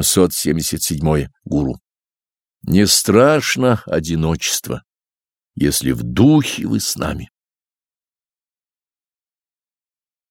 777. Гуру. Не страшно одиночество, если в духе вы с нами.